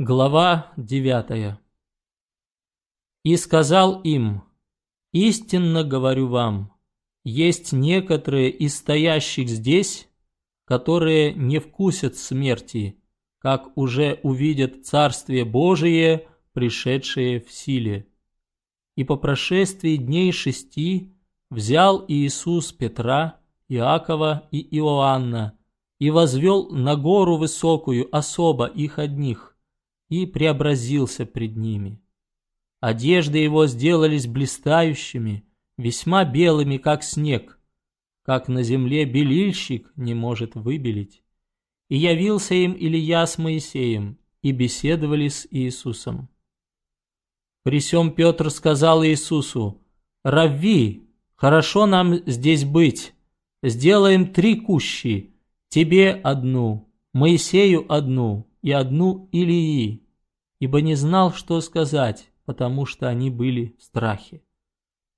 Глава 9 «И сказал им, истинно говорю вам, есть некоторые из стоящих здесь, которые не вкусят смерти, как уже увидят Царствие Божие, пришедшее в силе. И по прошествии дней шести взял Иисус Петра, Иакова и Иоанна и возвел на гору высокую особо их одних, и преобразился пред ними. Одежды его сделались блистающими, весьма белыми, как снег, как на земле белильщик не может выбелить. И явился им Илья с Моисеем, и беседовали с Иисусом. При сем Петр сказал Иисусу, «Равви, хорошо нам здесь быть, сделаем три кущи, тебе одну, Моисею одну, и одну Илии, ибо не знал, что сказать, потому что они были в страхе.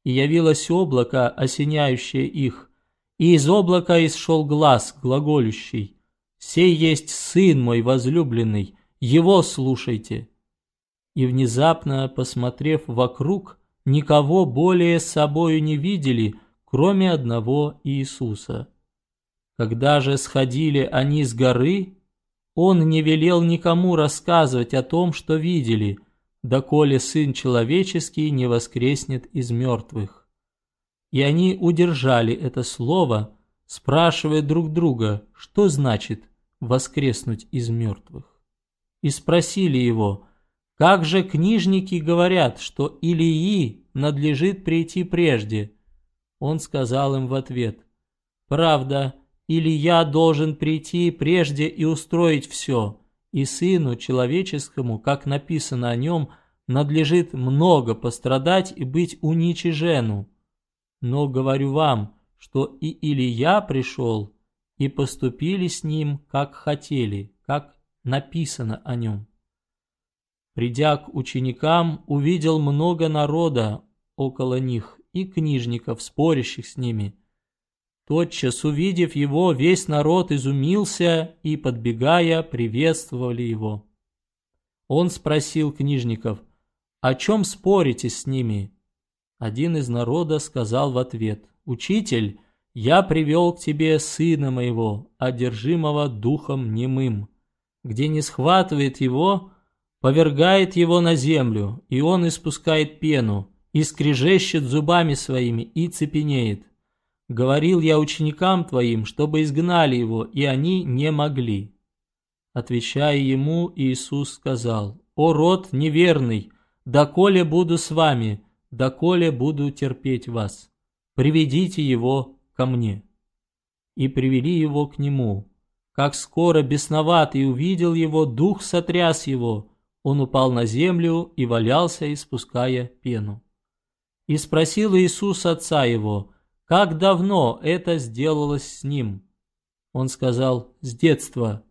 И явилось облако, осеняющее их, и из облака исшел глаз, глаголющий, «Сей есть Сын мой возлюбленный, Его слушайте». И внезапно, посмотрев вокруг, никого более с собою не видели, кроме одного Иисуса. Когда же сходили они с горы, он не велел никому рассказывать о том, что видели, доколе Сын Человеческий не воскреснет из мертвых. И они удержали это слово, спрашивая друг друга, что значит «воскреснуть из мертвых». И спросили его, как же книжники говорят, что Илии надлежит прийти прежде? Он сказал им в ответ, «Правда, или я должен прийти прежде и устроить все, и Сыну Человеческому, как написано о нем, надлежит много пострадать и быть уничижену. Но говорю вам, что и Илья пришел, и поступили с ним, как хотели, как написано о нем. Придя к ученикам, увидел много народа около них и книжников, спорящих с ними – Тотчас, увидев его, весь народ изумился и, подбегая, приветствовали его. Он спросил книжников, «О чем спорите с ними?» Один из народа сказал в ответ, «Учитель, я привел к тебе сына моего, одержимого духом немым, где не схватывает его, повергает его на землю, и он испускает пену, и скрежещет зубами своими, и цепенеет. Говорил я ученикам твоим, чтобы изгнали его, и они не могли. Отвечая ему, Иисус сказал, «О род неверный, доколе буду с вами, доколе буду терпеть вас, приведите его ко мне». И привели его к нему. Как скоро бесноватый увидел его, дух сотряс его, он упал на землю и валялся, испуская пену. И спросил Иисус отца его, как давно это сделалось с ним? Он сказал, с детства.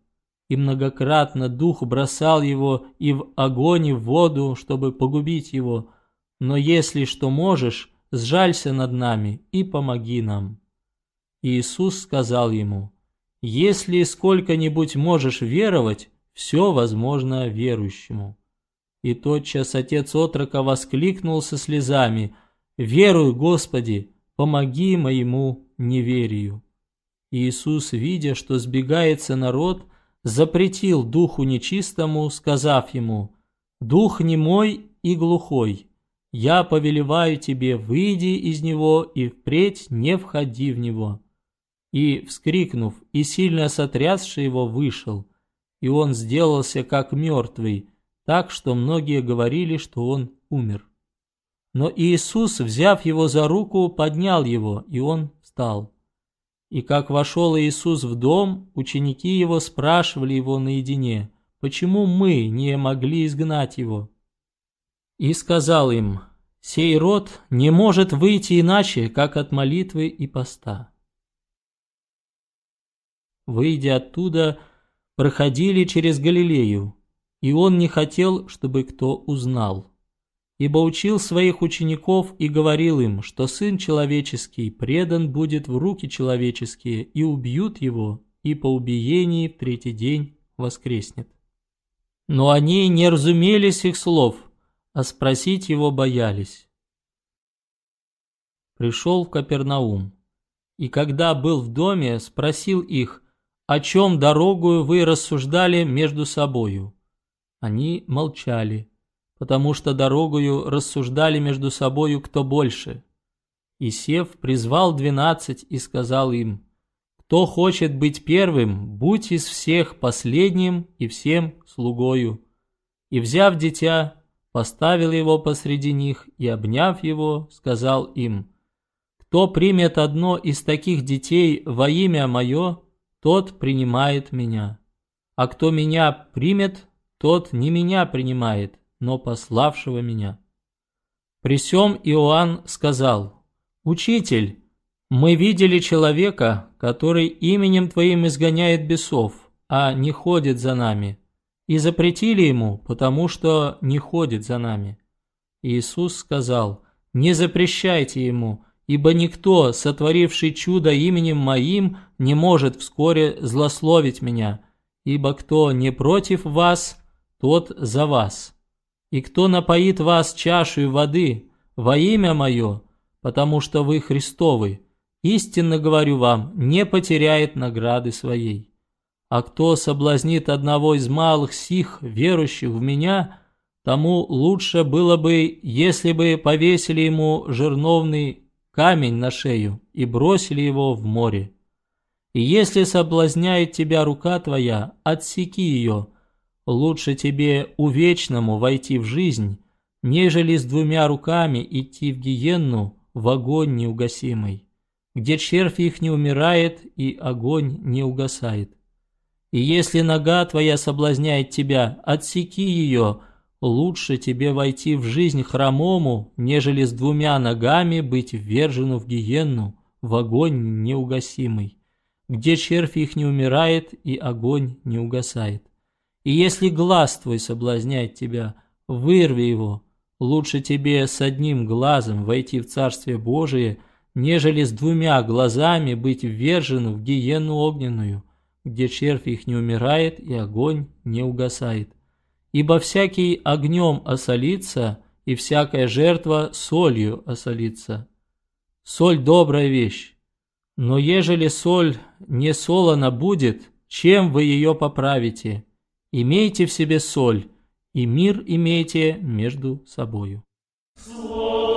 И многократно дух бросал его и в огонь, и в воду, чтобы погубить его. Но если что можешь, сжалься над нами и помоги нам. Иисус сказал ему, если сколько-нибудь можешь веровать, все возможно верующему. И тотчас отец отрока воскликнул со слезами, «Веруй, Господи, помоги моему неверию». Иисус, видя, что сбегается народ, запретил духу нечистому, сказав ему, «Дух немой и глухой, я повелеваю тебе, выйди из него и впредь не входи в него». И, вскрикнув и сильно сотрясший его, вышел, и он сделался как мертвый, так что многие говорили, что он умер. Но Иисус, взяв его за руку, поднял его, и он встал. И как вошел Иисус в дом, ученики его спрашивали его наедине, почему мы не могли изгнать его. И сказал им, сей род не может выйти иначе, как от молитвы и поста. Выйдя оттуда, проходили через Галилею, и он не хотел, чтобы кто узнал ибо учил своих учеников и говорил им, что Сын Человеческий предан будет в руки человеческие, и убьют его, и по убиении в третий день воскреснет. Но они не разумелись их слов, а спросить его боялись. Пришел в Капернаум, и когда был в доме, спросил их, о чем дорогую вы рассуждали между собою. Они молчали, потому что дорогою рассуждали между собою кто больше. И Сев призвал двенадцать и сказал им, «Кто хочет быть первым, будь из всех последним и всем слугою». И, взяв дитя, поставил его посреди них и, обняв его, сказал им, «Кто примет одно из таких детей во имя мое, тот принимает меня. А кто меня примет, тот не меня принимает, но пославшего меня». При сем Иоанн сказал, «Учитель, мы видели человека, который именем Твоим изгоняет бесов, а не ходит за нами, и запретили ему, потому что не ходит за нами». Иисус сказал, «Не запрещайте ему, ибо никто, сотворивший чудо именем Моим, не может вскоре злословить Меня, ибо кто не против вас, тот за вас. И кто напоит вас чашей воды во имя Мое, потому что вы Христовы. Истинно говорю вам, не потеряет награды своей. А кто соблазнит одного из малых сих, верующих в меня, тому лучше было бы, если бы повесили ему жерновный камень на шею и бросили его в море. И если соблазняет тебя рука твоя, отсеки ее. Лучше тебе увечному войти в жизнь, нежели с двумя руками идти в гиенну, в огонь неугасимый, где червь их не умирает и огонь не угасает. И если нога твоя соблазняет тебя, отсеки ее, лучше тебе войти в жизнь хромому, нежели с двумя ногами быть ввержену в гиенну, в огонь неугасимый, где червь их не умирает и огонь не угасает. И если глаз твой соблазняет тебя, вырви его, Лучше тебе с одним глазом войти в Царствие Божие, нежели с двумя глазами быть ввержен в гиену огненную, где червь их не умирает и огонь не угасает. Ибо всякий огнем осолится, и всякая жертва солью осолится. Соль – добрая вещь, но ежели соль не солона будет, чем вы ее поправите? имейте в себе соль, и мир имейте между собою. Слово